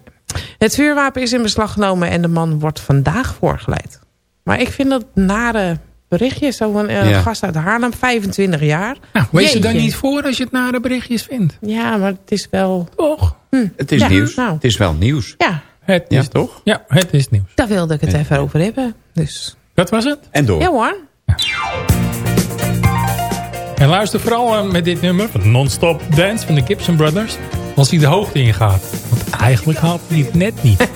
Het vuurwapen is in beslag genomen en de man wordt vandaag voorgeleid. Maar ik vind dat nare berichtje. Zo van een Ja. gast uit Haarlem, 25 jaar. Nou, wees er dan niet voor als je het nare berichtjes vindt. Ja, maar het is wel... Toch? Het is Ja, nieuws. nou. Het is wel nieuws. Ja, Het Ja, is, toch? ja, het is nieuws. daar wilde ik het even over hebben. Dus. Dat was het. En door. Ja hoor. En luister vooral eh, met dit nummer van Non-Stop Dance van de Gibson Brothers. Als hij de hoogte ingaat. Want eigenlijk haalt hij het net niet.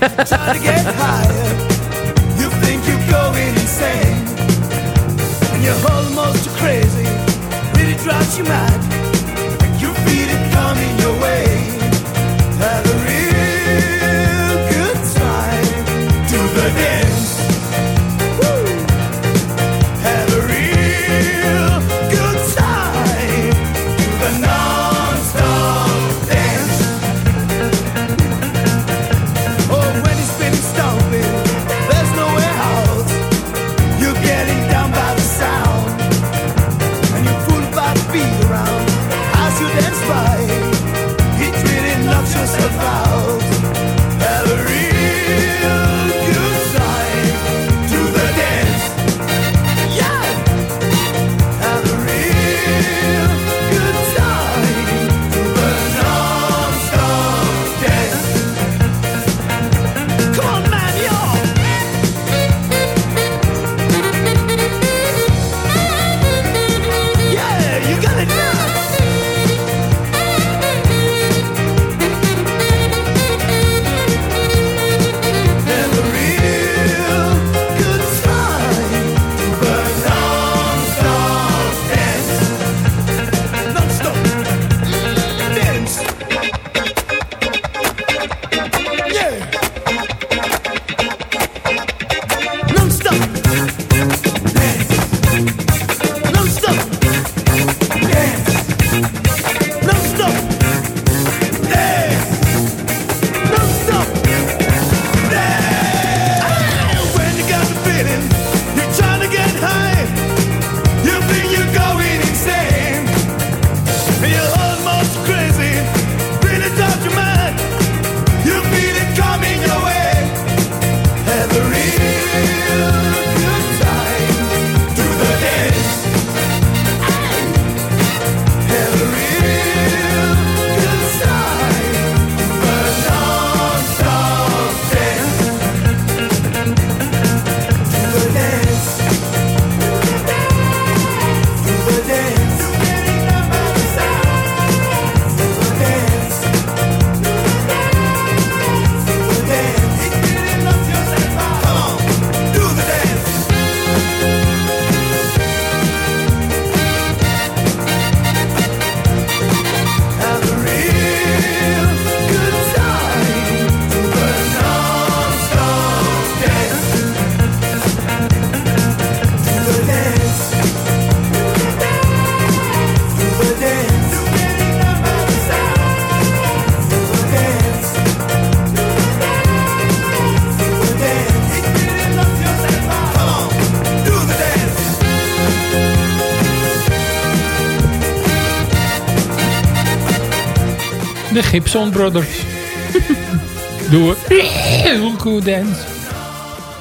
Gibson Brothers. Doe het. Heel goed dance.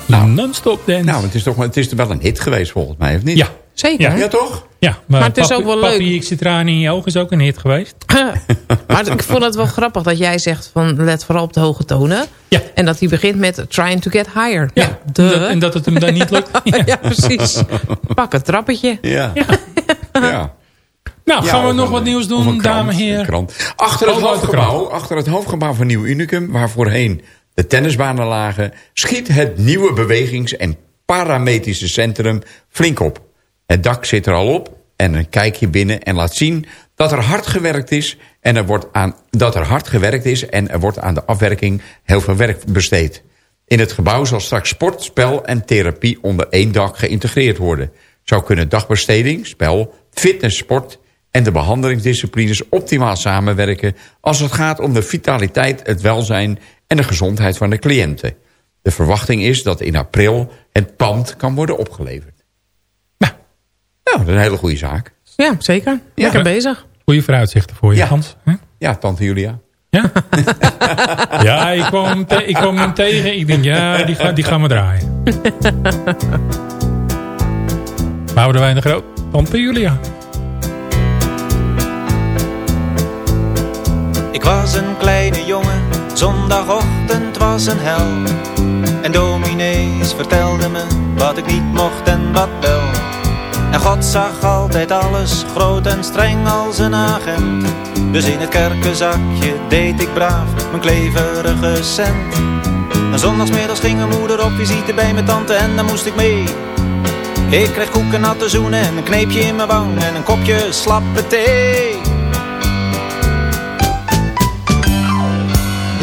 Non-stop dance. Nou, het is toch wel- het is wel een hit geweest volgens mij, of niet? Ja. Zeker. Ja. Ja, toch? Ja, maar, Maar het is papi, ook wel leuk. Papi, ik zit eraan in je ogen is ook een hit geweest. maar ik vond het wel grappig dat jij zegt van let vooral op de hoge tonen. Ja. En dat hij begint met trying to get higher. Ja, dat- en dat het hem dan niet lukt. ja. precies. Pak een trappetje. Ja. ja. Nou, Ja, gaan we nog wat nieuws doen, dames en heren? Achter het, hoofdgebouw, achter het hoofdgebouw van Nieuw Unicum, waar voorheen de tennisbanen lagen, schiet het nieuwe bewegings- en parametrische centrum flink op. Het dak zit er al op en een kijkje binnen en laat zien dat er hard gewerkt is en er wordt aan, dat er hard gewerkt is en er wordt aan de afwerking heel veel werk besteed. In het gebouw zal straks sport, spel en therapie onder één dak geïntegreerd worden. Zo kunnen dagbesteding, spel, fitness, sport en de behandelingsdisciplines optimaal samenwerken als het gaat om de vitaliteit, het welzijn en de gezondheid van de cliënten. De verwachting is dat in april het pand kan worden opgeleverd. Nou, nou dat is een hele goede zaak. Ja, zeker. Lekker bezig. Goeie vooruitzichten voor je, Ja. Hans. hè? Ja, tante Julia. Ja? ja, ik kwam, ik kwam hem tegen. Ik denk, ja, die, gaat die gaan we draaien. Boudewijn de Groot. Tante Julia. Ik was een kleine jongen, zondagochtend was een hel. En dominees vertelden me wat ik niet mocht en wat wel. En God zag altijd alles, groot en streng als een agent. Dus in het kerkenzakje deed ik braaf mijn kleverige cent. En zondagsmiddags ging mijn moeder op visite bij mijn tante en daar moest ik mee. Ik kreeg koeken, natte zoenen en een kneepje in mijn wang en een kopje slappe thee.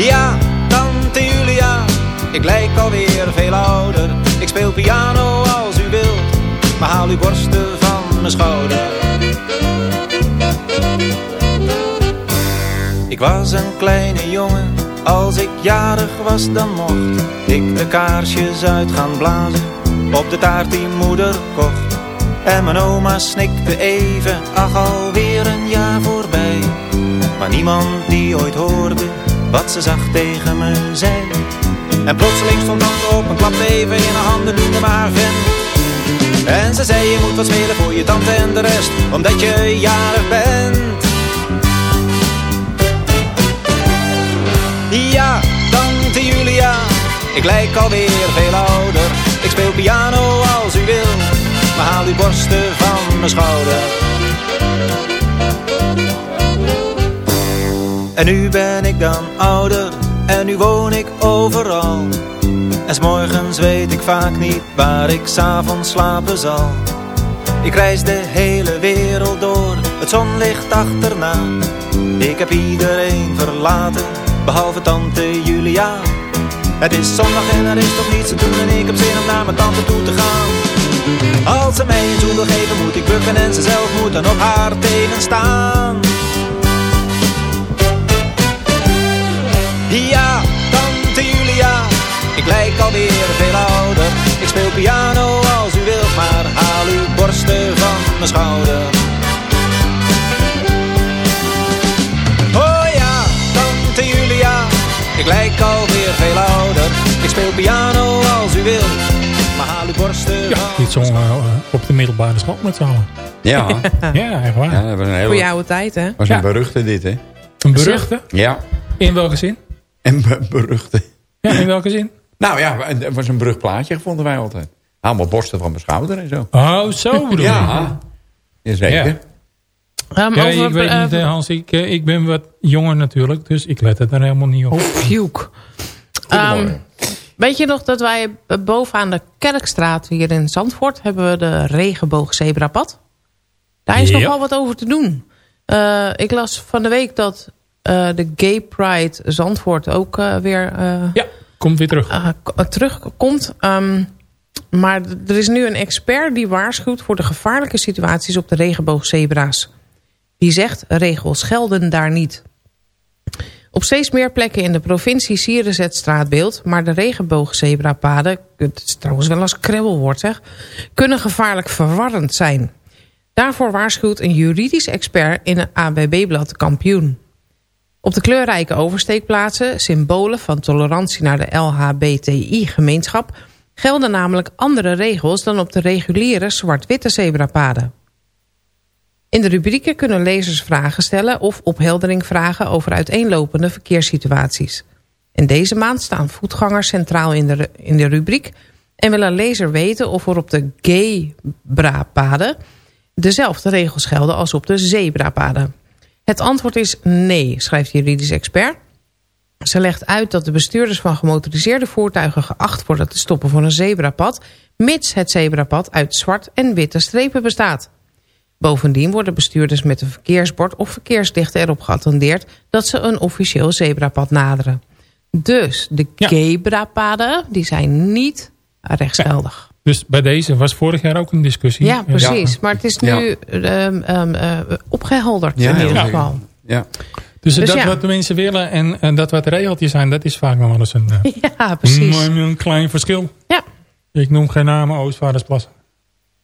Ja, tante Julia, ik lijk alweer veel ouder. Ik speel piano als u wilt, maar haal uw borsten van mijn schouder. Ik was een kleine jongen, als ik jarig was dan mocht ik de kaarsjes uit gaan blazen op de taart die moeder kocht. En mijn oma snikte even, ach alweer een jaar voorbij. Maar niemand die ooit hoorde wat ze zag tegen me zei. En plotseling stond tante op en klapte even in haar handen, me haar vent. En ze zei je moet wat spelen voor je tante en de rest, omdat je jarig bent. Ja, tante Julia, ik lijk alweer veel ouder. Ik speel piano als u wil, maar haal uw borsten van mijn schouder. En nu ben ik dan ouder en nu woon ik overal. En morgens weet ik vaak niet waar ik s'avonds slapen zal. Ik reis de hele wereld door, het zonlicht achterna. Ik heb iedereen verlaten, behalve tante Julia. Het is zondag en er is toch niets te doen en ik heb zin om naar mijn tante toe te gaan. Als ze mij een zoen wil geven moet ik bukken en ze zelf moet dan op haar tenen ik lijk alweer veel ouder. Ik speel piano als u wilt, maar haal uw borsten van mijn schouder. Oh ja, tante Julia, ik lijk alweer veel ouder. Ik speel piano als u wilt, maar haal uw borsten Ja, van dit eh, op de middelbare school met z'n allen. Ja. Ja, echt waar. Ja, dat was een hele... Goeie oude tijd, hè? was een Ja. beruchte dit, hè? Een beruchte? Ja. In welke zin? En be- beruchte. Ja, in welke zin? Nou ja, het was een brugplaatje, vonden wij altijd. Allemaal borsten van mijn schouder en zo. Oh, zo bedoel je. Ja, Jazeker. Ja. Ehm, Ja, over, ik weet eh, niet, eh, Hans. Ik, eh, ik ben wat jonger natuurlijk, dus ik let het er helemaal niet op. Puke. Ehm, weet je nog dat wij eh, bovenaan de Kerkstraat hier in Zandvoort... hebben we de regenboogzebrapad? Daar is nogal wat over te doen. Eh, ik las van de week dat eh, de Gay Pride Zandvoort ook eh, weer... eh, Ja, komt weer terug. eh, k- eh, terugkomt. Ehm, maar er is nu een expert die waarschuwt voor de gevaarlijke situaties op de regenboogzebra's. Die zegt, regels gelden daar niet. Op steeds meer plekken in de provincie sieren ze het straatbeeld... maar de regenboogzebrapaden, het trouwens wel als krebbelwoord zeg... kunnen gevaarlijk verwarrend zijn. Daarvoor waarschuwt een juridisch expert in een ABB-blad kampioen. Op de kleurrijke oversteekplaatsen, symbolen van tolerantie naar de LHBTI-gemeenschap... gelden namelijk andere regels dan op de reguliere zwart-witte zebrapaden. In de rubrieken kunnen lezers vragen stellen of opheldering vragen over uiteenlopende verkeerssituaties. En deze maand staan voetgangers centraal in de, in de rubriek... en wil een lezer weten of er op de gay-bra-paden dezelfde regels gelden als op de zebrapaden. Het antwoord is nee, schrijft de juridisch expert. Ze legt uit dat de bestuurders van gemotoriseerde voertuigen geacht worden te stoppen voor een zebrapad, mits het zebrapad uit zwart en witte strepen bestaat. Bovendien worden bestuurders met een verkeersbord of verkeerslichten erop geattendeerd dat ze een officieel zebrapad naderen. Dus de zebrapaden die zijn niet rechtsgeldig. Dus bij deze was vorig jaar ook een discussie. Ja, precies. Maar het is nu Ja. ehm, ehm, eh, opgehelderd Ja, in ieder ja. geval. Ja. Dus, Dus dat ja. wat de mensen willen en, en dat wat regeltjes zijn, dat is vaak nog wel eens een, eh, Ja, precies. een, een klein verschil. Ja. Ik noem geen namen, Oostvaardersplassen.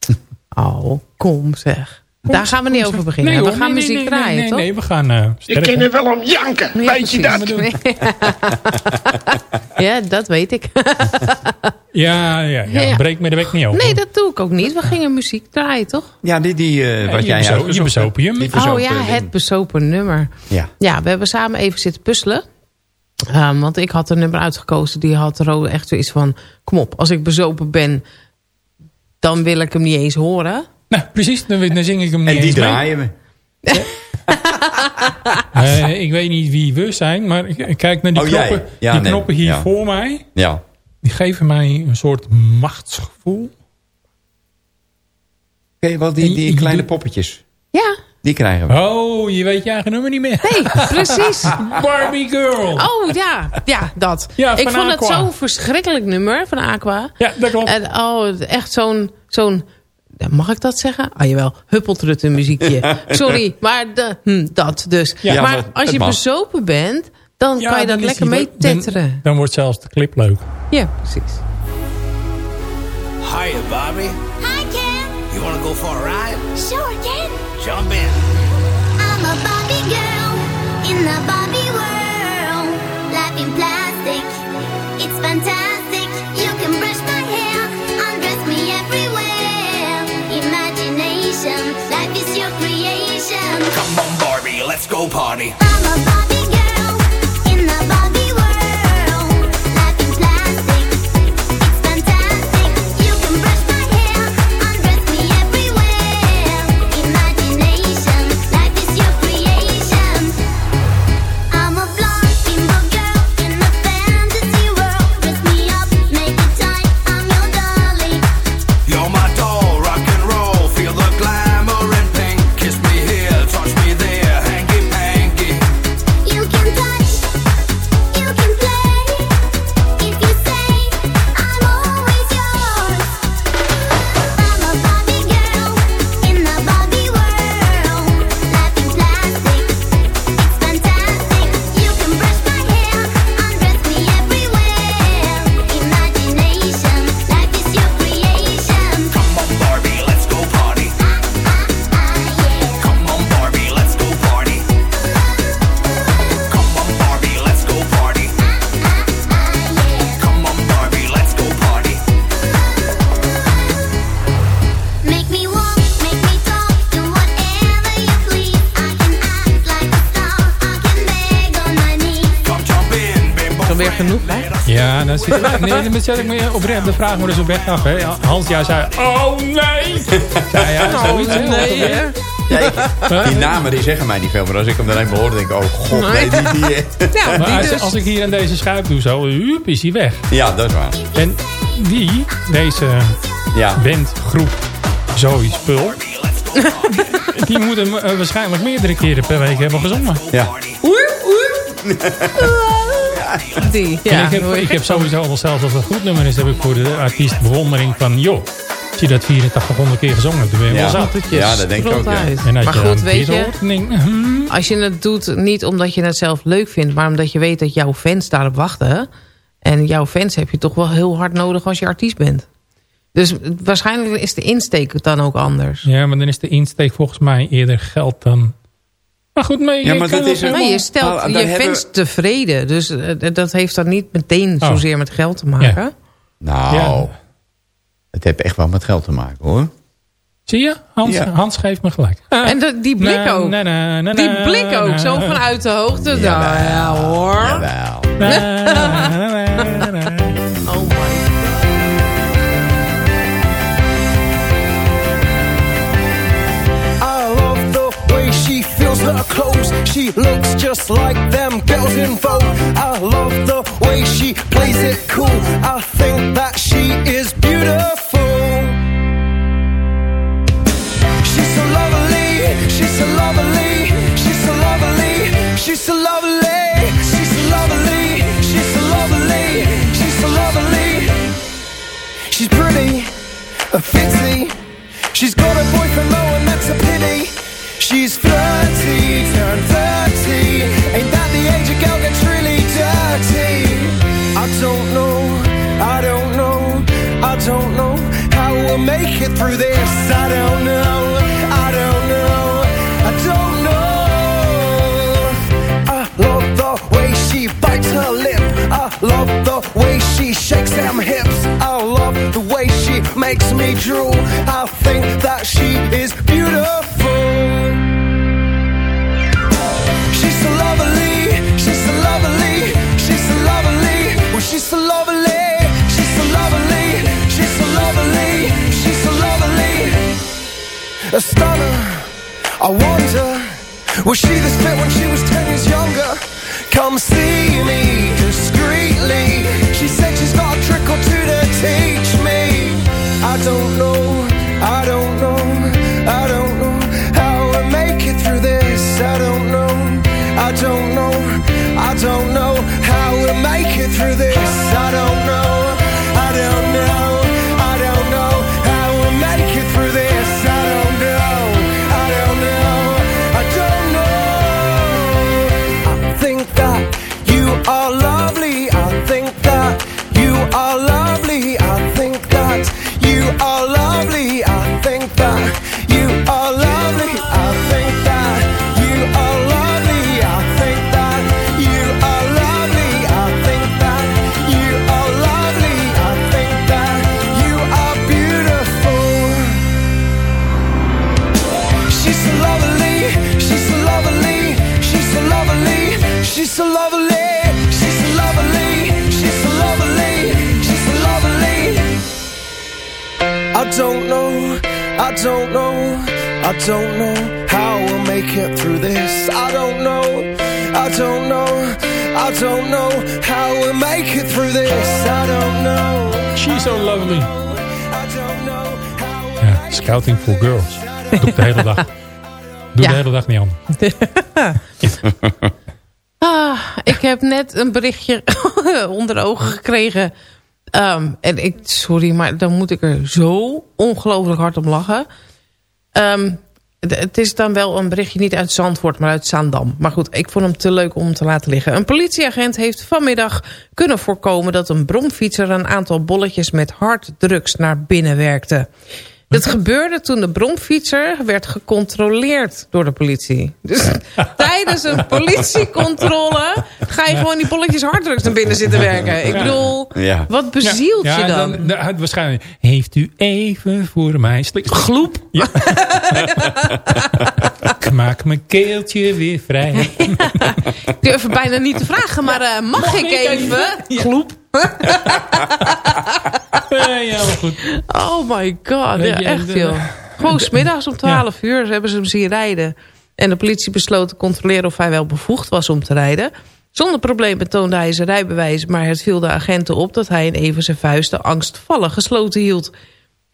Oh, kom zeg. Daar gaan we niet over beginnen. Nee, we gaan nee, muziek nee, draaien, nee, toch? Nee, we gaan eh Ik ken er wel om janken. Ja, Weet je dat? ja, dat weet ik. Ja, ja, ja. Ja. breek me de bek niet open. Nee, dat doe ik ook niet. We gingen muziek draaien, toch? Ja, die, die eh, wat je jij bezo- uitgezocht je bezopium. Die Oh ja, het bezopen nummer. Ja. Ja, we hebben samen even zitten puzzelen. Ehm, want ik had een nummer uitgekozen. Die had Ro echt zoiets van... Kom op, als ik bezopen ben... Dan wil ik hem niet eens horen. Nou, precies. Dan, dan zing ik hem niet En die mee. draaien we. Eh, ik weet niet wie we zijn, maar ik- kijk naar die Oh, knoppen, Ja, die nee. knoppen hier Ja. voor mij. Ja. Die geven mij een soort machtsgevoel. Je wel die, die kleine poppetjes? Ja, Die krijgen we. Oh, je weet je eigen nummer niet meer. nee, precies. Barbie Girl. Oh ja, ja, dat. Ja, ik vond het Aqua. zo'n verschrikkelijk nummer van Aqua. Ja, dat klopt. En oh, echt zo'n... zo'n Mag ik dat zeggen? Ah jawel, huppeltrutten muziekje. Sorry, maar de, hm, dat dus. Ja, maar maar als je mag. bezopen bent, dan Ja, kan je dat lekker mee. Dan- tetteren. Dan, wordt zelfs de clip leuk. Ja, precies. Hiya, Bobby. Hi, Ken. You want to go for a ride? Sure, Ken. Jump in. I'm a Barbie girl in the Barbie world. Life in plastic, it's fantastic. Life is your creation. Come on, Barbie, let's go party. Nee, dan zet ik me oprecht de vraag maar eens op weg af. Hè. Hans, jij zei... Oh, nee! Zei ja, zoiets, Oh, nee, ongeveer. hè? Ja, ik- die namen die zeggen mij niet veel, maar als ik hem dan even hoor, denk ik, oh god, nee, die, die. Ja, Maar die als, dus. als ik hier aan deze schuif doe zo, hup, is hij weg. Ja, dat is waar. En die, deze Ja. bandgroep Zoe Spul... die moeten eh, waarschijnlijk meerdere keren per week hebben gezongen. Ja. Die, En ja. ik, heb, ik heb sowieso al zelfs als het een goed nummer is... heb ik voor de artiest bewondering van... joh, als je dat 8400 keer gezongen hebt, dan ben je wel Ja. zat. Ja, dat denk ik ook, ja. Uit. En als Maar je goed, weet je, hoort, hmm, als je het doet niet omdat je het zelf leuk vindt... maar omdat je weet dat jouw fans daarop wachten... en jouw fans heb je toch wel heel hard nodig als je artiest bent. Dus waarschijnlijk is de insteek dan ook anders. Ja, maar dan is de insteek volgens mij eerder geld dan... Maar goed, maar Ja, je maar kan dat wel is een- Maar zeggen- je stelt Nou, je fans tevreden. Dus eh, dat heeft dan niet meteen Oh. zozeer met geld te maken. Nou, Ja. het heeft echt wel met geld te maken, hoor. Zie je? Hans, Ja. Hans geeft me gelijk. En de- die blik Na, ook. na, na, na, Die blik ook, na, zo na. vanuit de hoogte. Nou, ja hoor. Jawel. She looks just like them girls in Vogue. I love the way she plays it cool. I think that she is beautiful. She's so lovely. She's so lovely. She's so lovely. She's so lovely. She's so lovely. She's so lovely. She's so lovely. She's pretty, a fitzy. She's got a boyfriend though, and that's a pity. She's flirty, turned 30 Ain't that the age a girl gets really dirty? I don't know, I don't know I don't know how we'll make it through this. I don't know, I don't know I don't know. I love the way she bites her lip. I love the way she shakes them hips. I love the way she makes me drool. I think that she is a stunner. I wonder, was she this fit when she was ten years younger? Come see me discreetly. She said she's got a trick or two to teach me. I don't know, don't know how we'll make it through this. I don't know. I don't know. I don't know how we'll make it through this. I don't know. She's so lovely. Ja, scouting for girls. Doe ik de hele dag. Doe Ja. de hele dag niet aan. Ah, ik heb net een berichtje onder de ogen gekregen. Ehm, en ik, sorry, maar dan moet ik er zo ongelooflijk hard om lachen. Ehm, d- het is dan wel een berichtje niet uit Zandvoort, maar uit Zaandam. Maar goed, ik vond hem te leuk om te laten liggen. Een politieagent heeft vanmiddag kunnen voorkomen... dat een bromfietser een aantal bolletjes met harddrugs naar binnen werkte. Dat gebeurde toen de bromfietser werd gecontroleerd door de politie. Dus tijdens een politiecontrole ga je gewoon die bolletjes harddrugs naar binnen zitten werken. Ik bedoel, Ja. wat bezielt Ja, je dan? dan, dan- waarschijnlijk. Heeft u even voor mij... slik- Gloep. Ja. ik maak mijn keeltje weer vrij. Ik durf bijna niet te vragen, maar eh, mag, ik even? Gloep. Ja, maar goed. Oh my god, ja, echt joh. Gewoon smiddags om 12 uur hebben ze hem zien rijden. En de politie besloot te controleren of hij wel bevoegd was om te rijden. Zonder problemen toonde hij zijn rijbewijs... maar het viel de agenten op dat hij in even zijn vuisten angstvallig gesloten hield.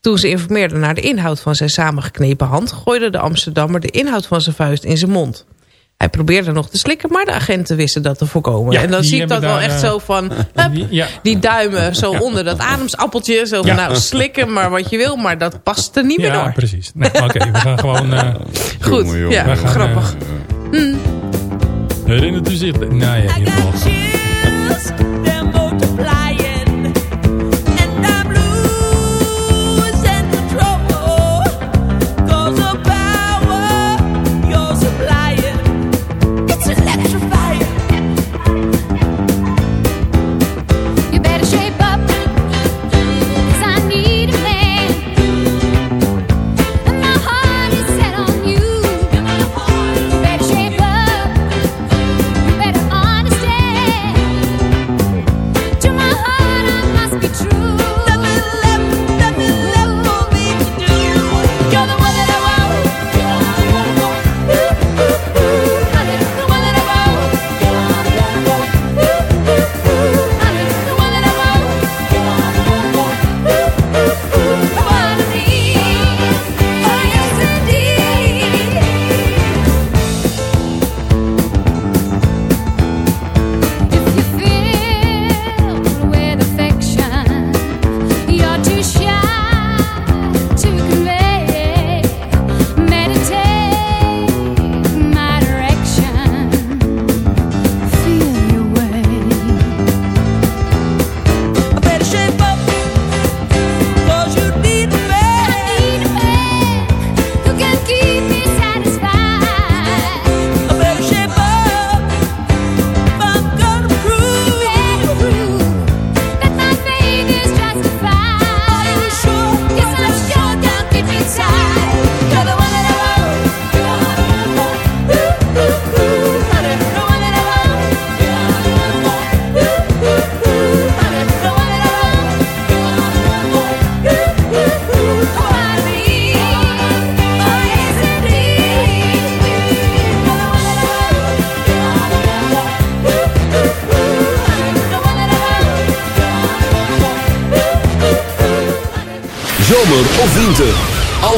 Toen ze informeerden naar de inhoud van zijn samengeknepen hand... gooide de Amsterdammer de inhoud van zijn vuist in zijn mond. Hij probeerde nog te slikken, maar de agenten wisten dat te voorkomen. Ja, en dan zie ik dat wel echt eh, zo van... Hup, die- ja. die duimen zo onder dat ademsappeltje. Zo van, Ja. nou, slikken maar wat je wil, maar dat past er niet meer Ja, door. precies. Nee, Oké, we gaan gewoon... eh, Goed, Jongen, jongen, ja, gaan, grappig. eh, herinnert u zich... Nou ja, in ieder geval.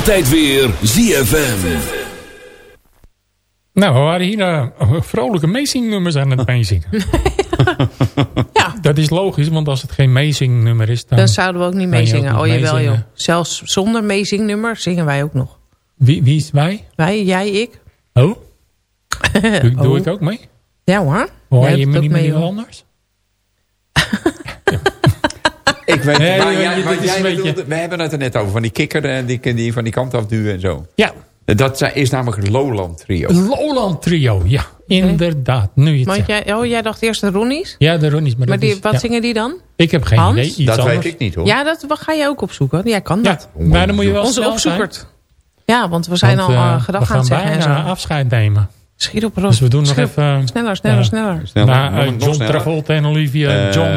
Altijd weer ZFM. Nou, we waren hier eh, vrolijke meezingnummers aan het meezingen. ja. Dat is logisch, want als het geen meezingnummer is... Dan, Dan zouden we ook niet meezingen. niet Oh jawel joh. Zelfs zonder meezingnummer zingen wij ook nog. Wie, wie is wij? Wij, jij, ik. Oh? Doe, doe Oh. ik ook mee? Ja hoor. Hoor Jij je me niet met mee, iemand hoor. anders? Ik weet Nee, waar jij, je, wat dit is jij een beetje- bedoelde, We hebben het er net over. Van die kikker en die, die van die kant afduwen en zo. Ja. Dat zijn- is namelijk het Lowland Trio. Lowland trio, ja. Inderdaad. Nu je het Want jij, oh, jij dacht eerst de Ronnies? Ja, de Ronnie's. Maar, Maar die, is- wat ja. zingen die dan? Ik heb geen Hans? idee. Iets Dat anders. weet ik niet hoor. Ja, dat ga je ook opzoeken. Jij kan Ja, dat. maar dan moet je wel Onze opzoekert. Ja, want we zijn Want, al eh, uh, gedag we aan het gaan zeggen en bijna zo. afscheid nemen. Schiet op, Ros. Dus we doen nog even... Sneller, sneller, Ja. sneller. Sneller, Na eh, John. Travolta en Olivia Eh, John,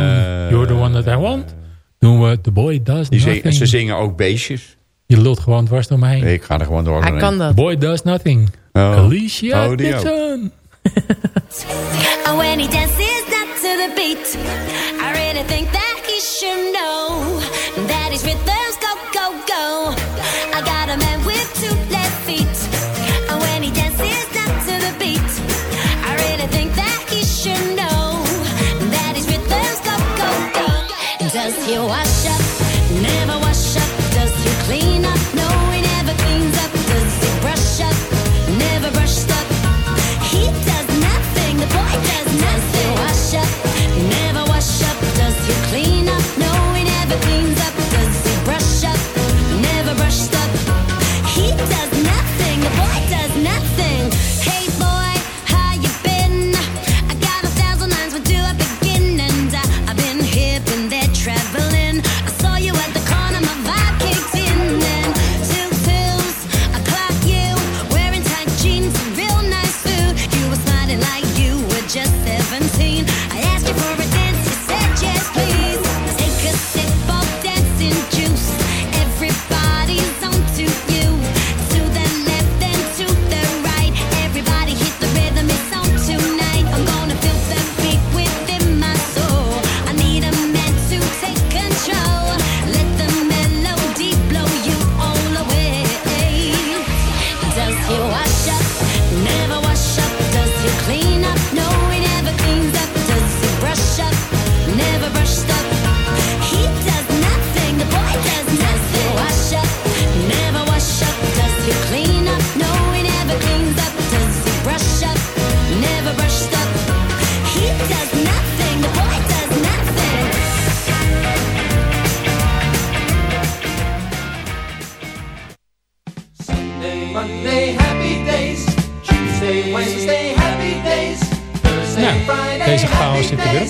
You're the one that I want. We The Boy Does Die zingen- Nothing. ze zingen ook beestjes. Je lult gewoon dwars door me heen. Ik ga er gewoon door. Hij doorheen. kan The dat. Boy Does Nothing. Oh. Alicia Oh. Dixon. And when he dances not to the beat,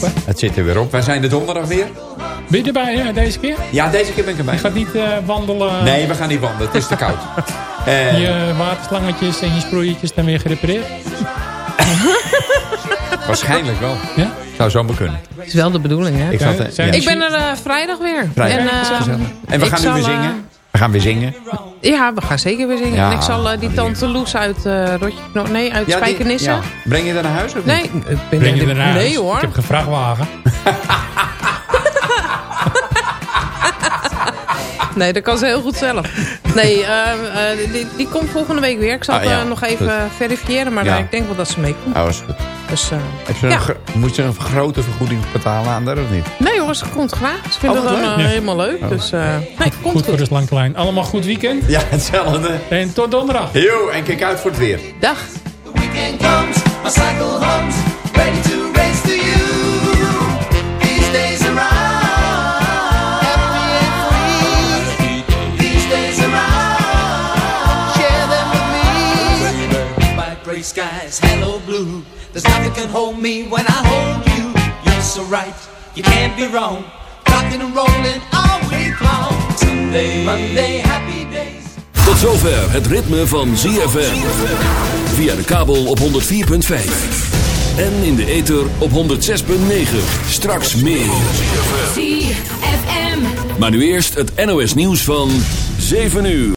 op, hè? Het zit er weer op. Wij zijn de donderdag weer. Ben je erbij hè, deze keer? Ja, deze keer ben ik erbij. Je gaat niet eh, wandelen... Nee, we gaan niet wandelen. Het is te koud. Eh, Je waterslangetjes en je sproeiertjes dan weer gerepareerd? Waarschijnlijk wel. Ja? Zou zomaar kunnen. Dat is wel de bedoeling, hè? Ik, zat, eh, ja. Ik ben er eh, vrijdag weer. Vrijdag. En, eh. En we gaan nu weer eh, zingen. We gaan weer zingen. ja, we gaan zeker weer zingen. Ja, en ik zal eh, die tante Loes uit eh Rotje... nee, uit Ja, die- Spijkenisse. ja. Breng je dat naar huis of Nee, niet? ik ben Breng je nee, naar huis? hoor. Ik heb geen vrachtwagen. Nee, dat kan ze heel goed zelf. Nee, eh, eh, die, die komt volgende week weer. Ik zal Ah, het nog even Goed. verifiëren, maar Ja. ik denk wel dat ze meekomt. Oh, is goed. Dus, eh, Heb ze een moet ze een grote vergoeding betalen aan dat of niet? Nee ze komt graag. Ze vinden Oh, het wat dan leuk. eh, helemaal leuk. Oh. Dus, eh, nee, komt Goed voor de slang klein. Allemaal goed weekend. Ja, hetzelfde. En tot donderdag. Yo, en kijk uit voor het weer. Dag. weekend comes, my cycle hums, ready to race to you. These days are right. Happy and free. These days right. Share them with me. By gray skies, hello blue. There's nothing can hold me when I hold you. You're so right, you can't be wrong. Rocking and rolling all week long. Sunday, Monday, happy days. Tot zover het ritme van ZFM. Via de kabel op 104.5. En in de ether op 106.9. Straks meer. ZFM. Maar nu eerst het NOS nieuws van 7 uur.